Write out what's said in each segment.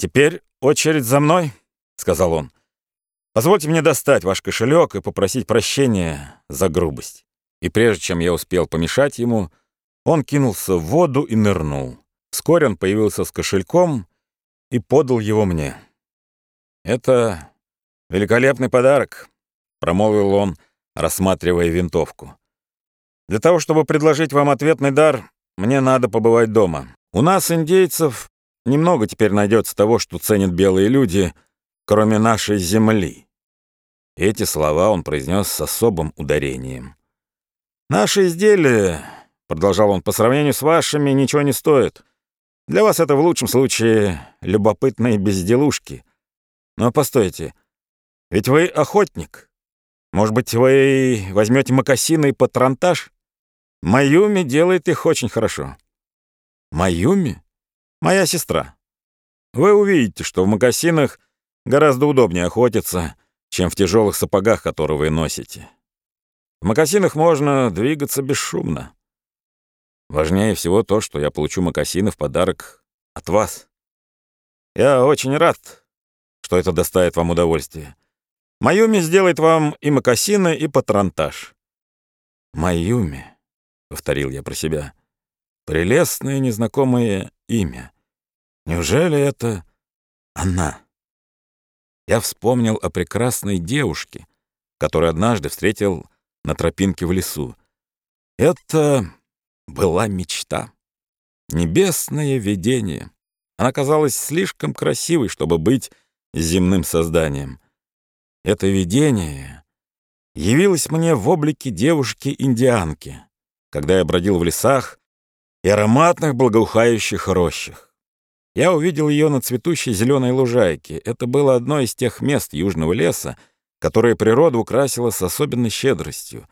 «Теперь очередь за мной», — сказал он. «Позвольте мне достать ваш кошелек и попросить прощения за грубость». И прежде чем я успел помешать ему, он кинулся в воду и нырнул. Вскоре он появился с кошельком и подал его мне. «Это великолепный подарок», — промолвил он, рассматривая винтовку. «Для того, чтобы предложить вам ответный дар, мне надо побывать дома. У нас, индейцев, немного теперь найдется того, что ценят белые люди, кроме нашей земли». Эти слова он произнес с особым ударением. «Наши изделия, — продолжал он, — по сравнению с вашими ничего не стоят. Для вас это в лучшем случае любопытные безделушки. Но постойте, ведь вы охотник. Может быть, вы возьмете мокасины и патронтаж? Маюми делает их очень хорошо. Маюми? Моя сестра. Вы увидите, что в мокасинах гораздо удобнее охотиться, чем в тяжелых сапогах, которые вы носите. В мокасинах можно двигаться бесшумно. Важнее всего то, что я получу мокасины в подарок от вас. Я очень рад, что это доставит вам удовольствие. Маюми сделает вам и мокасины, и патронтаж. Маюми, — повторил я про себя, — прелестное незнакомое имя. Неужели это она? Я вспомнил о прекрасной девушке, которую однажды встретил на тропинке в лесу. Это была мечта. Небесное видение. Она казалась слишком красивой, чтобы быть земным созданием. Это видение явилось мне в облике девушки-индианки, когда я бродил в лесах и ароматных благоухающих рощах. Я увидел ее на цветущей зеленой лужайке. Это было одно из тех мест южного леса, которые природа украсила с особенной щедростью.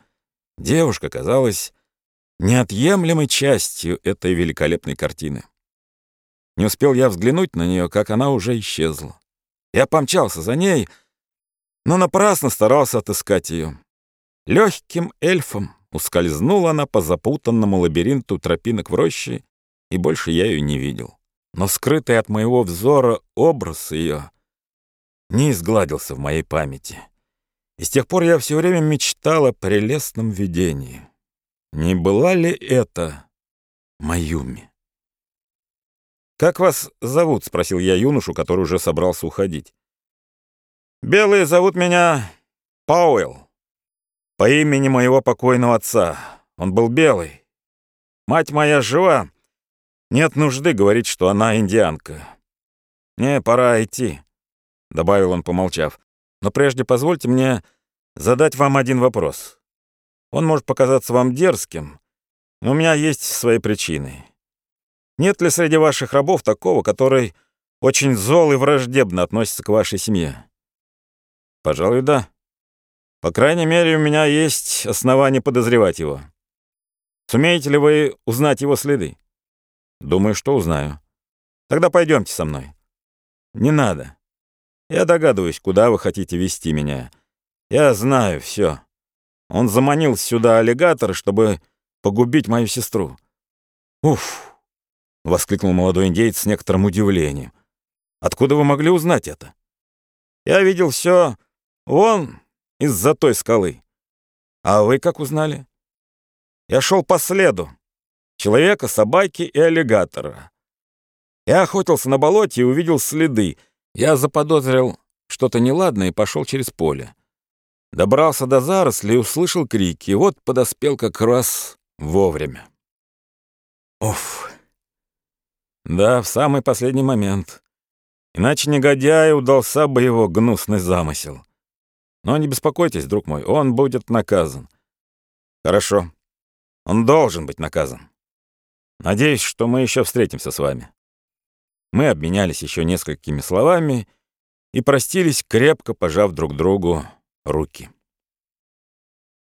Девушка казалась неотъемлемой частью этой великолепной картины. Не успел я взглянуть на нее, как она уже исчезла. Я помчался за ней, но напрасно старался отыскать ее. Легким эльфом ускользнула она по запутанному лабиринту тропинок в роще, и больше я ее не видел. Но скрытый от моего взора образ ее не изгладился в моей памяти. И с тех пор я все время мечтал о прелестном видении. Не была ли это Маюми? «Как вас зовут?» — спросил я юношу, который уже собрался уходить. «Белые зовут меня Пауэлл, по имени моего покойного отца. Он был белый. Мать моя жива. Нет нужды говорить, что она индианка. Мне пора идти», — добавил он, помолчав. «Но прежде позвольте мне задать вам один вопрос». Он может показаться вам дерзким, но у меня есть свои причины. Нет ли среди ваших рабов такого, который очень зол и враждебно относится к вашей семье? Пожалуй, да. По крайней мере, у меня есть основания подозревать его. Сумеете ли вы узнать его следы? Думаю, что узнаю. Тогда пойдемте со мной. Не надо. Я догадываюсь, куда вы хотите вести меня. Я знаю все. Он заманил сюда аллигатора, чтобы погубить мою сестру. «Уф!» — воскликнул молодой индейец с некоторым удивлением. «Откуда вы могли узнать это?» «Я видел все вон из-за той скалы. А вы как узнали?» «Я шел по следу. Человека, собаки и аллигатора. Я охотился на болоте и увидел следы. Я заподозрил что-то неладное и пошел через поле. Добрался до заросли и услышал крики, и вот подоспел как раз вовремя. Оф. Да, в самый последний момент. Иначе негодяю удался бы его гнусный замысел. Но не беспокойтесь, друг мой, он будет наказан. Хорошо. Он должен быть наказан. Надеюсь, что мы еще встретимся с вами. Мы обменялись еще несколькими словами и простились, крепко пожав друг другу руки.